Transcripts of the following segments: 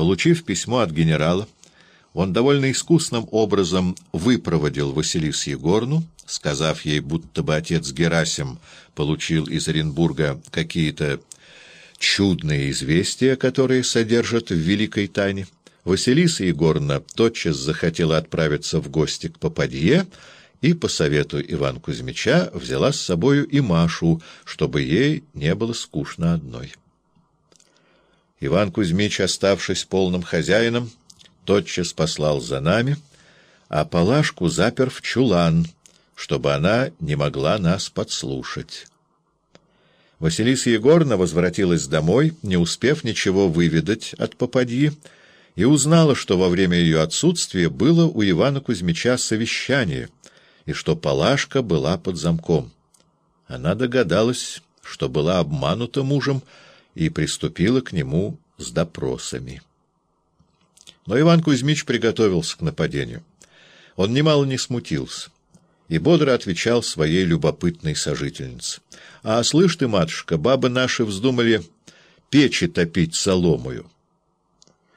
Получив письмо от генерала, он довольно искусным образом выпроводил Василис Егорну, сказав ей, будто бы отец Герасим получил из Оренбурга какие-то чудные известия, которые содержат в великой тайне. Василиса Егоровна тотчас захотела отправиться в гости к Попадье и, по совету Ивана Кузьмича, взяла с собою и Машу, чтобы ей не было скучно одной. Иван Кузьмич, оставшись полным хозяином, тотчас послал за нами, а Палашку запер в чулан, чтобы она не могла нас подслушать. Василиса Егоровна возвратилась домой, не успев ничего выведать от попадьи, и узнала, что во время ее отсутствия было у Ивана Кузьмича совещание, и что Палашка была под замком. Она догадалась, что была обманута мужем, и приступила к нему с допросами. Но Иван Кузьмич приготовился к нападению. Он немало не смутился и бодро отвечал своей любопытной сожительнице. — А слышь ты, матушка, бабы наши вздумали печи топить соломою.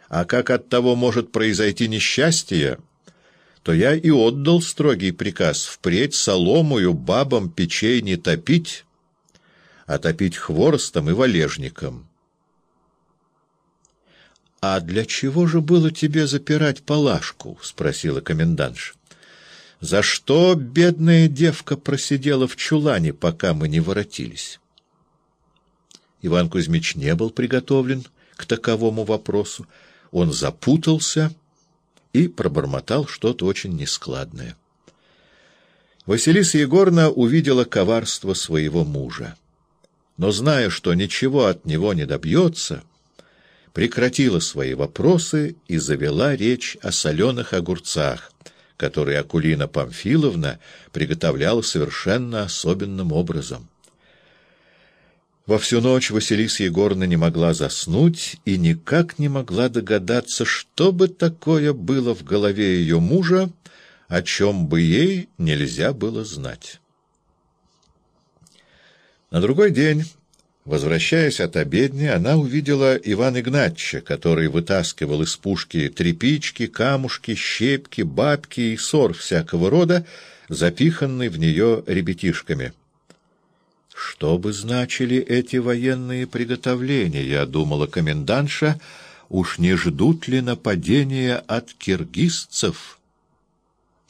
А как от того может произойти несчастье, то я и отдал строгий приказ впредь соломою бабам печей не топить, а топить хворостом и валежником. — А для чего же было тебе запирать палашку? — спросила комендантша. — За что бедная девка просидела в чулане, пока мы не воротились? Иван Кузьмич не был приготовлен к таковому вопросу, он запутался и пробормотал что-то очень нескладное. Василиса Егоровна увидела коварство своего мужа, но, зная, что ничего от него не добьется, прекратила свои вопросы и завела речь о соленых огурцах, которые Акулина Памфиловна приготовляла совершенно особенным образом. Во всю ночь Василиса Егоровна не могла заснуть и никак не могла догадаться, что бы такое было в голове ее мужа, о чем бы ей нельзя было знать. На другой день, возвращаясь от обедни, она увидела Ивана Игнатьевича, который вытаскивал из пушки тряпички, камушки, щепки, бабки и сор всякого рода, запиханный в нее ребятишками — что бы значили эти военные приготовления, думала комендантша, уж не ждут ли нападения от киргизцев?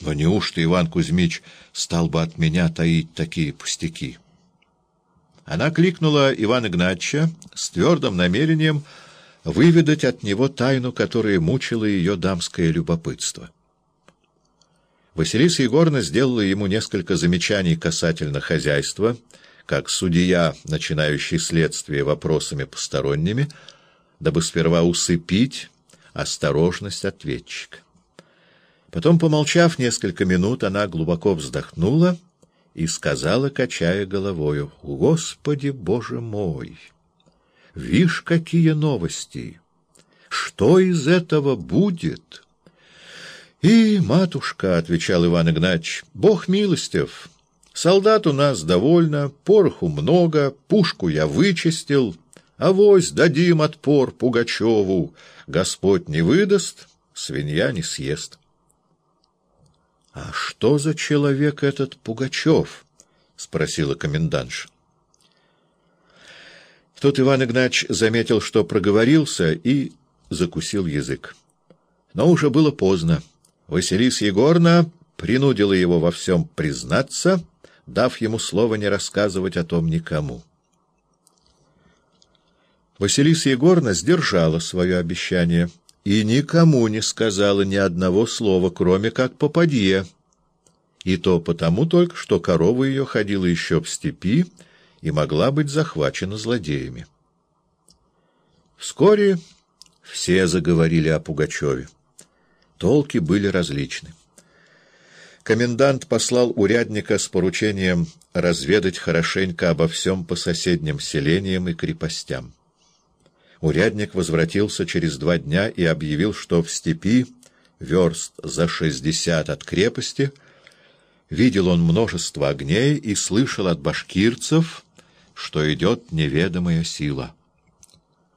Но неужто Иван Кузьмич стал бы от меня таить такие пустяки? Она кликнула Ивана Игнатьевича с твердым намерением выведать от него тайну, которая мучила ее дамское любопытство. Василиса Егоровна сделала ему несколько замечаний касательно хозяйства — как судья, начинающий следствие вопросами посторонними, дабы сперва усыпить осторожность ответчика. Потом, помолчав несколько минут, она глубоко вздохнула и сказала, качая головою, «Господи, Боже мой! Вишь, какие новости! Что из этого будет?» «И, матушка, — отвечал Иван Игнатьевич, — Бог милостив!» Солдат у нас довольно, пороху много, пушку я вычистил, авось дадим отпор Пугачеву. Господь не выдаст, свинья не съест. — А за человек этот Пугачев? — спросила комендантша. Тут Иван Игнач заметил, что проговорился, и закусил язык. Но уже было поздно. Василиса Егорна принудила его во всем признаться — дав ему слово не рассказывать о том никому. Василиса Егоровна сдержала свое обещание и никому не сказала ни одного слова, кроме как попадье, и то потому только, что корова ее ходила еще в степи и могла быть захвачена злодеями. Вскоре все заговорили о Пугачеве. Толки были различны комендант послал урядника с поручением разведать хорошенько обо всем по соседним селениям и крепостям. Урядник возвратился через два дня и объявил, что в степи, верст за шестьдесят от крепости, видел он множество огней и слышал от башкирцев, что идет неведомая сила.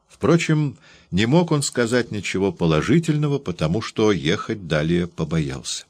Впрочем, Не мог он сказать ничего положительного, потому что ехать далее побоялся.